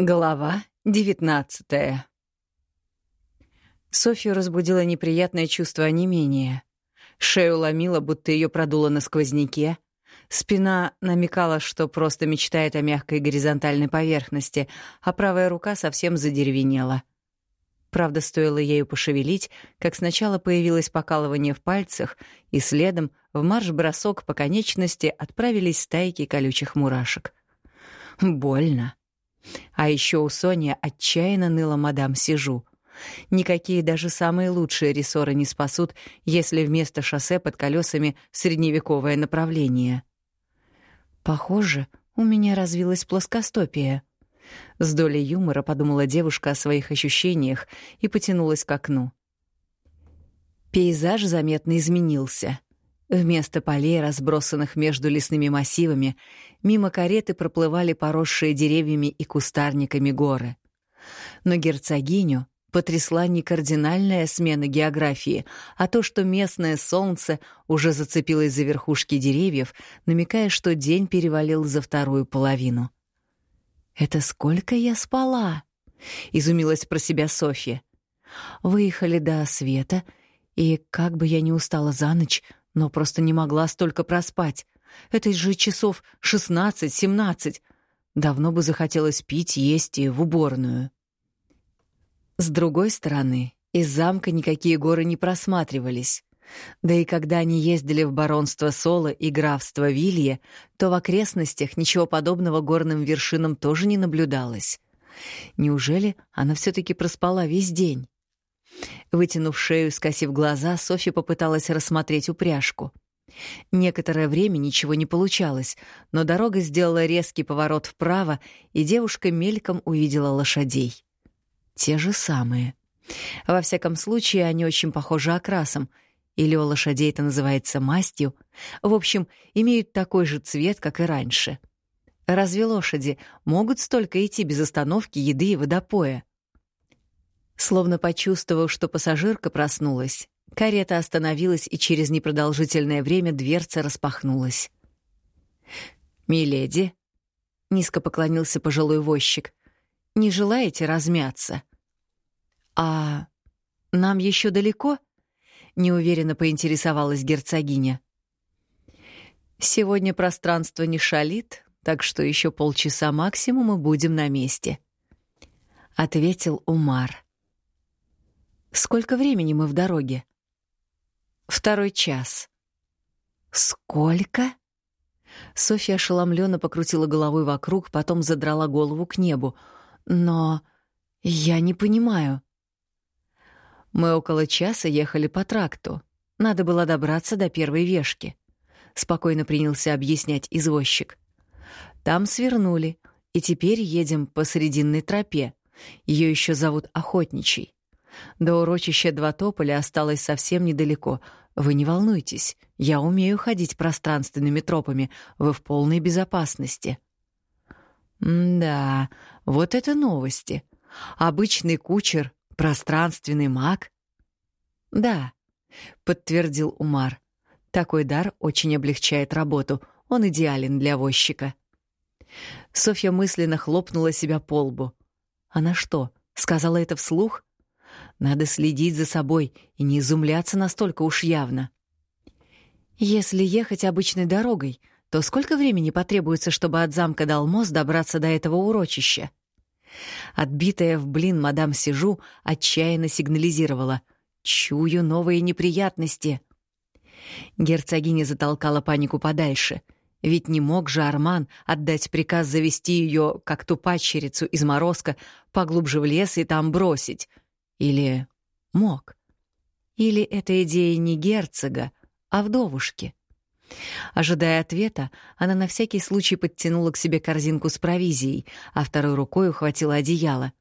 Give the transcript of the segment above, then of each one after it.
Глава девятнадцатая Софью разбудило неприятное чувство онемения. Шею ломило, будто ее продуло на сквозняке. Спина намекала, что просто мечтает о мягкой горизонтальной поверхности, а правая рука совсем задеревенела. Правда, стоило ею пошевелить, как сначала появилось покалывание в пальцах, и следом в марш-бросок по конечности отправились стайки колючих мурашек. Больно. А еще у Сони отчаянно ныла мадам Сижу. Никакие даже самые лучшие рессоры не спасут, если вместо шоссе под колесами средневековое направление. Похоже, у меня развилась плоскостопие. С долей юмора подумала девушка о своих ощущениях и потянулась к окну. Пейзаж заметно изменился. Вместо полей, разбросанных между лесными массивами, мимо кареты проплывали поросшие деревьями и кустарниками горы. Но герцогиню потрясла не кардинальная смена географии, а то, что местное солнце уже зацепилось за верхушки деревьев, намекая, что день перевалил за вторую половину. «Это сколько я спала?» — изумилась про себя Софья. Выехали до света, и как бы я ни устала за ночь, но просто не могла столько проспать. Это же часов шестнадцать-семнадцать. Давно бы захотелось пить, есть и в уборную. С другой стороны, из замка никакие горы не просматривались. Да и когда они ездили в баронство Соло и графство Вилье, то в окрестностях ничего подобного горным вершинам тоже не наблюдалось. Неужели она все таки проспала весь день? Вытянув шею, скосив глаза, Софья попыталась рассмотреть упряжку. Некоторое время ничего не получалось, но дорога сделала резкий поворот вправо, и девушка мельком увидела лошадей. Те же самые. Во всяком случае, они очень похожи окрасом, или у лошадей это называется мастью. В общем, имеют такой же цвет, как и раньше. Разве лошади могут столько идти без остановки, еды и водопоя? Словно почувствовав, что пассажирка проснулась, карета остановилась, и через непродолжительное время дверца распахнулась. «Миледи», — низко поклонился пожилой возчик, — «не желаете размяться?» «А нам еще далеко?» — неуверенно поинтересовалась герцогиня. «Сегодня пространство не шалит, так что еще полчаса максимум и будем на месте», — ответил Умар. Сколько времени мы в дороге? Второй час. Сколько? Софья ошеломленно покрутила головой вокруг, потом задрала голову к небу. Но я не понимаю. Мы около часа ехали по тракту. Надо было добраться до первой вешки. Спокойно принялся объяснять извозчик. Там свернули, и теперь едем по срединной тропе. Ее еще зовут Охотничий. До урочища Два Тополя осталось совсем недалеко. Вы не волнуйтесь, я умею ходить пространственными тропами, вы в полной безопасности. да, вот это новости. Обычный кучер, пространственный маг. Да, подтвердил Умар. Такой дар очень облегчает работу, он идеален для возчика. Софья мысленно хлопнула себя по лбу. Она что, сказала это вслух? Надо следить за собой и не изумляться настолько уж явно. Если ехать обычной дорогой, то сколько времени потребуется, чтобы от замка Далмос добраться до этого урочища? Отбитая в блин мадам Сижу отчаянно сигнализировала. «Чую новые неприятности». Герцогиня затолкала панику подальше. Ведь не мог же Арман отдать приказ завести ее, как ту падчерицу из Морозка, поглубже в лес и там бросить — или мог? Или эта идея не герцога, а вдовушки? Ожидая ответа, она на всякий случай подтянула к себе корзинку с провизией, а второй рукой ухватила одеяло.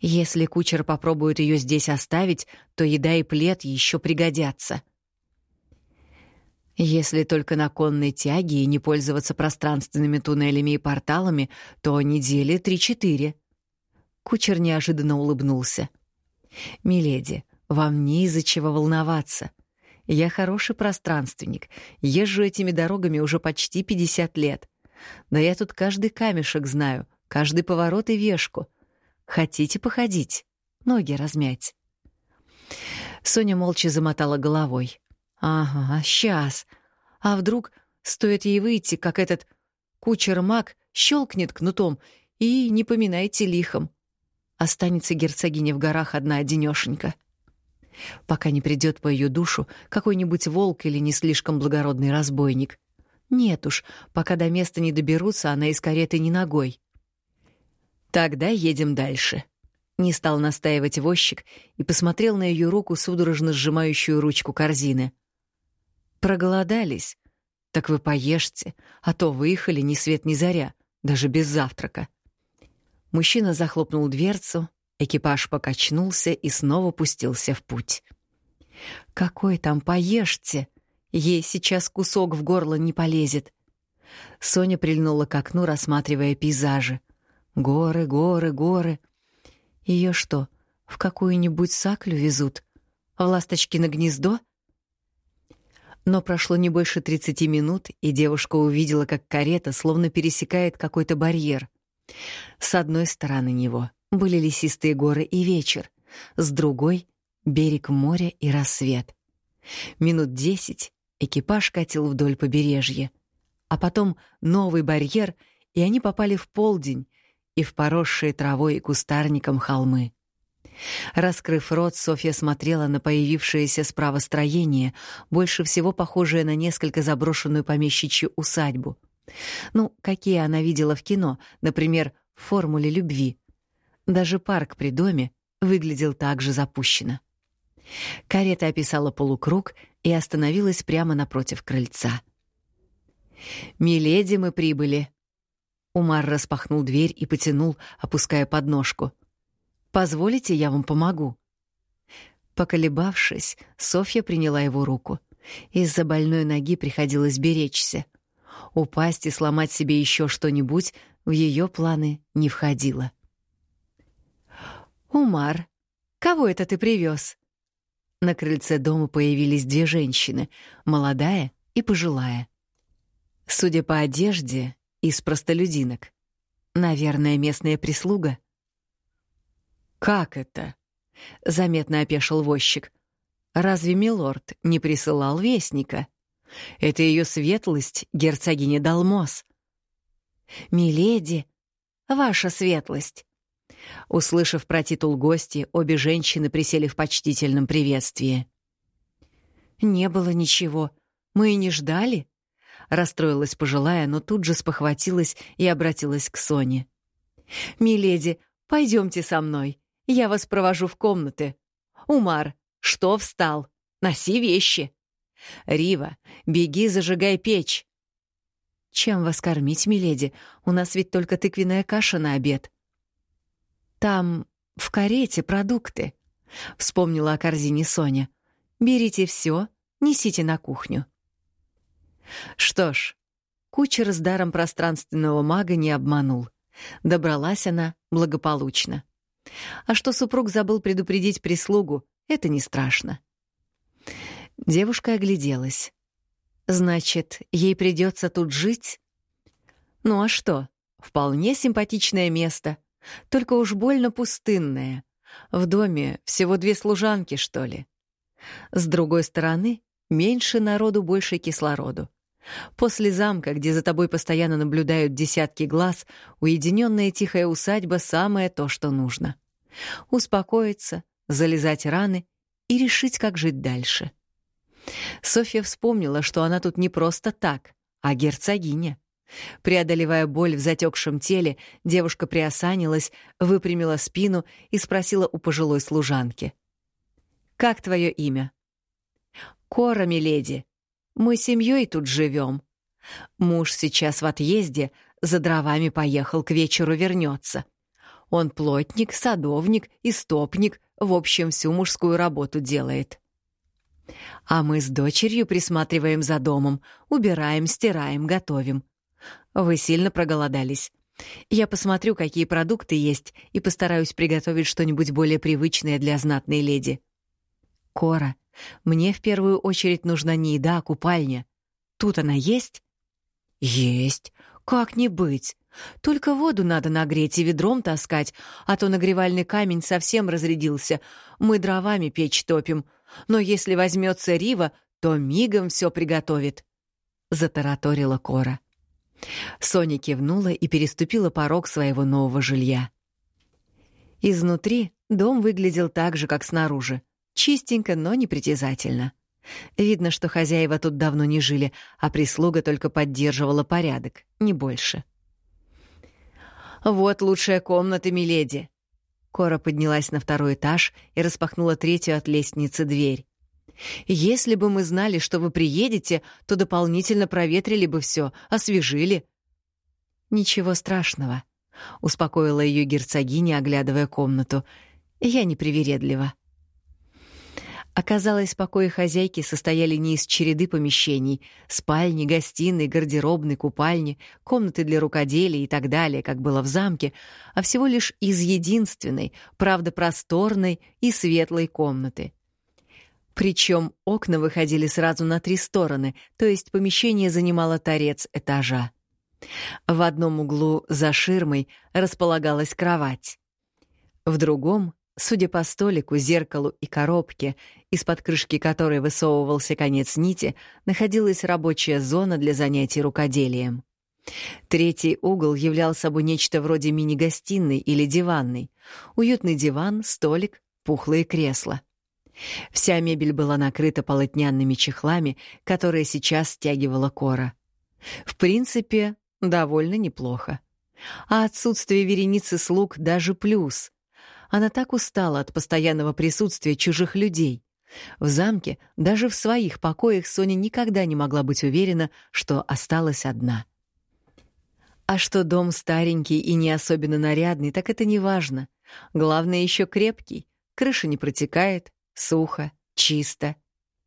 Если кучер попробует ее здесь оставить, то еда и плед еще пригодятся. Если только на конной тяге и не пользоваться пространственными туннелями и порталами, то недели три-четыре. Кучер неожиданно улыбнулся. «Миледи, вам не из-за чего волноваться. Я хороший пространственник, езжу этими дорогами уже почти 50 лет. Да я тут каждый камешек знаю, каждый поворот и вешку. Хотите походить? Ноги размять. Соня молча замотала головой. Ага, сейчас. А вдруг стоит ей выйти, как этот кучер-маг щелкнет кнутом и не поминайте лихом. Останется герцогиня в горах одна одинёшенька. Пока не придет по ее душу какой-нибудь волк или не слишком благородный разбойник. Нет уж, пока до места не доберутся, она из кареты не ногой. Тогда едем дальше. Не стал настаивать возчик и посмотрел на ее руку, судорожно сжимающую ручку корзины. Проголодались? Так вы поешьте, а то выехали ни свет ни заря, даже без завтрака. Мужчина захлопнул дверцу, экипаж покачнулся и снова пустился в путь. «Какой там поешьте? Ей сейчас кусок в горло не полезет». Соня прильнула к окну, рассматривая пейзажи. Горы, горы, горы. Ее что, в какую-нибудь саклю везут? В ласточкино гнездо? Но прошло не больше 30 минут, и девушка увидела, как карета словно пересекает какой-то барьер. С одной стороны него были лесистые горы и вечер, с другой — берег моря и рассвет. Минут десять экипаж катил вдоль побережья, а потом новый барьер, и они попали в полдень и в поросшие травой и кустарником холмы. Раскрыв рот, Софья смотрела на появившееся справа строение, больше всего похожее на несколько заброшенную помещичью усадьбу. Ну, какие она видела в кино, например, в «Формуле любви». Даже парк при доме выглядел так же запущенно. Карета описала полукруг и остановилась прямо напротив крыльца. «Миледи, мы прибыли!» Умар распахнул дверь и потянул, опуская подножку. «Позволите, я вам помогу?» Поколебавшись, Софья приняла его руку. Из-за больной ноги приходилось беречься. Упасть и сломать себе еще что-нибудь в ее планы не входило. «Умар, кого это ты привез? На крыльце дома появились две женщины, молодая и пожилая. Судя по одежде, из простолюдинок. Наверное, местная прислуга. «Как это?» — заметно опешил возчик. «Разве милорд не присылал вестника? Это ее светлость, герцогиня Далмос». «Миледи, ваша светлость!» Услышав про титул гости, обе женщины присели в почтительном приветствии. «Не было ничего. Мы и не ждали», — расстроилась пожилая, но тут же спохватилась и обратилась к Соне. «Миледи, пойдемте со мной. Я вас провожу в комнаты. Умар, что встал? Носи вещи. Рива, беги, зажигай печь». «Чем вас кормить, миледи? У нас ведь только тыквенная каша на обед», там в карете продукты. Вспомнила о корзине Соня. Берите все, несите на кухню. Что ж, кучер с даром пространственного мага не обманул. Добралась она благополучно. А что супруг забыл предупредить прислугу, это не страшно. Девушка огляделась. Значит, ей придется тут жить? Ну а что? Вполне симпатичное место только уж больно пустынная. В доме всего две служанки, что ли. С другой стороны, меньше народу, больше кислороду. После замка, где за тобой постоянно наблюдают десятки глаз, уединенная тихая усадьба — самое то, что нужно. Успокоиться, залезать раны и решить, как жить дальше. Софья вспомнила, что она тут не просто так, а герцогиня. Преодолевая боль в затекшем теле, девушка приосанилась, выпрямила спину и спросила у пожилой служанки. «Как твое имя?» «Кора, миледи. Мы семьей тут живем. Муж сейчас в отъезде, за дровами поехал, к вечеру вернется. Он плотник, садовник, истопник, в общем, всю мужскую работу делает. А мы с дочерью присматриваем за домом, убираем, стираем, готовим. Вы сильно проголодались. Я посмотрю, какие продукты есть, и постараюсь приготовить что-нибудь более привычное для знатной леди. Кора, мне в первую очередь нужна не еда, а купальня. Тут она есть? Есть. Как не быть? Только воду надо нагреть и ведром таскать, а то нагревальный камень совсем разрядился. Мы дровами печь топим. Но если возьмется Рива, то мигом все приготовит. Затараторила Кора. Соня кивнула и переступила порог своего нового жилья. Изнутри дом выглядел так же, как снаружи. Чистенько, но непритязательно. Видно, что хозяева тут давно не жили, а прислуга только поддерживала порядок, не больше. «Вот лучшая комната, миледи!» Кора поднялась на второй этаж и распахнула третью от лестницы дверь. «Если бы мы знали, что вы приедете, то дополнительно проветрили бы все, освежили». «Ничего страшного», — успокоила ее герцогиня, оглядывая комнату. «Я не привередлива». Оказалось, покои хозяйки состояли не из череды помещений — спальни, гостиной, гардеробной, купальни, комнаты для рукоделия и так далее, как было в замке, а всего лишь из единственной, правда просторной и светлой комнаты. Причем окна выходили сразу на три стороны, то есть помещение занимало торец этажа. В одном углу за ширмой располагалась кровать. В другом Судя по столику, зеркалу и коробке, из-под крышки которой высовывался конец нити, находилась рабочая зона для занятий рукоделием. Третий угол являл собой нечто вроде мини-гостиной или диванной. Уютный диван, столик, пухлые кресла. Вся мебель была накрыта полотнянными чехлами, которые сейчас стягивала кора. В принципе, довольно неплохо. А отсутствие вереницы слуг даже плюс — она так устала от постоянного присутствия чужих людей. В замке, даже в своих покоях, Соня никогда не могла быть уверена, что осталась одна. А что дом старенький и не особенно нарядный, так это не важно. Главное, еще крепкий, крыша не протекает, сухо, чисто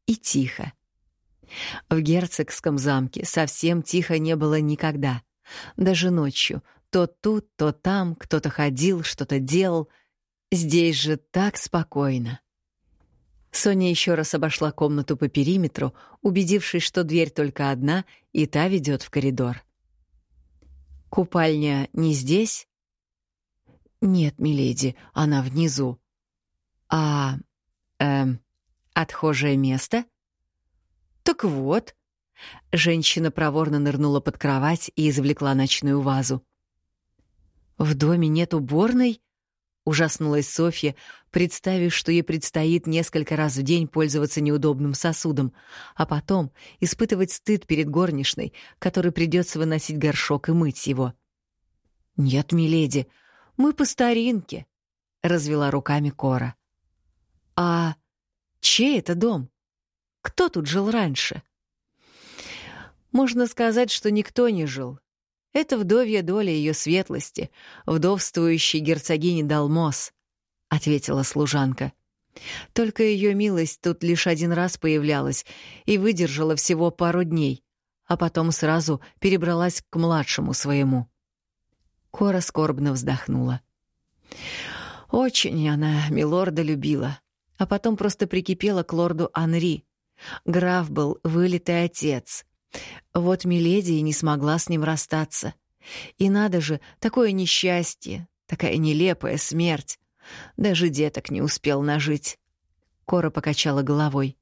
и тихо. В герцогском замке совсем тихо не было никогда. Даже ночью. То тут, то там кто-то ходил, что-то делал, Здесь же так спокойно. Соня еще раз обошла комнату по периметру, убедившись, что дверь только одна, и та ведет в коридор. «Купальня не здесь?» «Нет, миледи, она внизу». «А... эм... отхожее место?» «Так вот». Женщина проворно нырнула под кровать и извлекла ночную вазу. «В доме нет уборной?» Ужаснулась Софья, представив, что ей предстоит несколько раз в день пользоваться неудобным сосудом, а потом испытывать стыд перед горничной, которой придется выносить горшок и мыть его. «Нет, миледи, мы по старинке», — развела руками Кора. «А чей это дом? Кто тут жил раньше?» «Можно сказать, что никто не жил. Это вдовья доля ее светлости, вдовствующей герцогини Далмос, — ответила служанка. Только ее милость тут лишь один раз появлялась и выдержала всего пару дней, а потом сразу перебралась к младшему своему. Кора скорбно вздохнула. Очень она милорда любила, а потом просто прикипела к лорду Анри. Граф был вылитый отец, вот Миледи и не смогла с ним расстаться. И надо же, такое несчастье, такая нелепая смерть. Даже деток не успел нажить. Кора покачала головой.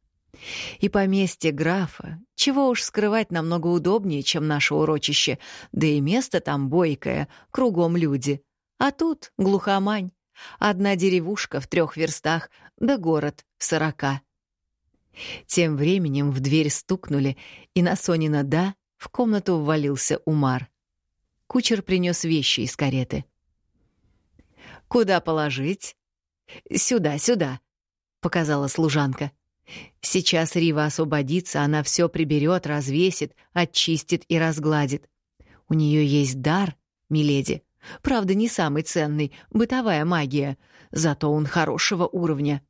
И поместье графа, чего уж скрывать, намного удобнее, чем наше урочище, да и место там бойкое, кругом люди. А тут глухомань. Одна деревушка в трех верстах, да город в сорока. Тем временем в дверь стукнули, и на Сонина «да» в комнату ввалился Умар. Кучер принес вещи из кареты. «Куда положить?» «Сюда, сюда», — показала служанка. «Сейчас Рива освободится, она все приберет, развесит, очистит и разгладит. У нее есть дар, миледи. Правда, не самый ценный, бытовая магия, зато он хорошего уровня.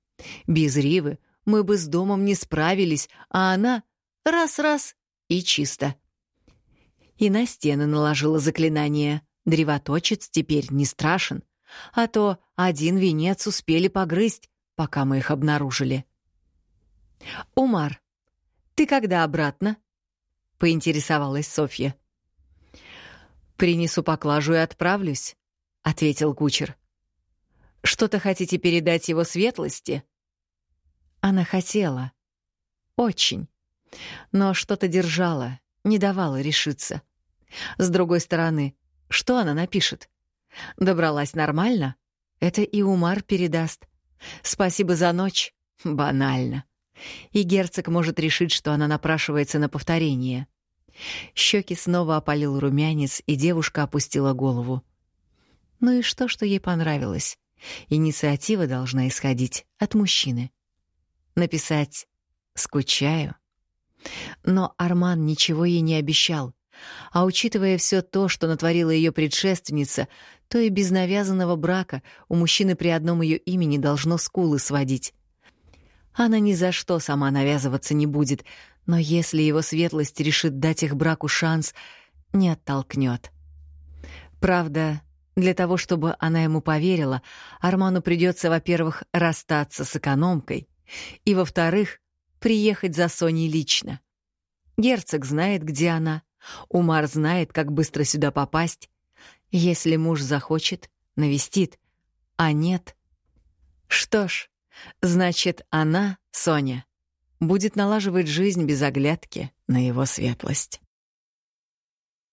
Без Ривы мы бы с домом не справились, а она раз-раз и чисто. И на стены наложила заклинание. Древоточец теперь не страшен, а то один венец успели погрызть, пока мы их обнаружили. «Умар, ты когда обратно?» — поинтересовалась Софья. «Принесу поклажу и отправлюсь», — ответил кучер. «Что-то хотите передать его светлости?» Она хотела. Очень. Но что-то держала, не давала решиться. С другой стороны, что она напишет? Добралась нормально? Это и Умар передаст. Спасибо за ночь. Банально. И герцог может решить, что она напрашивается на повторение. Щеки снова опалил румянец, и девушка опустила голову. Ну и что, что ей понравилось? Инициатива должна исходить от мужчины. Написать «скучаю». Но Арман ничего ей не обещал. А учитывая все то, что натворила ее предшественница, то и без навязанного брака у мужчины при одном ее имени должно скулы сводить. Она ни за что сама навязываться не будет, но если его светлость решит дать их браку шанс, не оттолкнет. Правда, для того, чтобы она ему поверила, Арману придется, во-первых, расстаться с экономкой, и, во-вторых, приехать за Соней лично. Герцог знает, где она, Умар знает, как быстро сюда попасть. Если муж захочет, навестит, а нет. Что ж, значит, она, Соня, будет налаживать жизнь без оглядки на его светлость.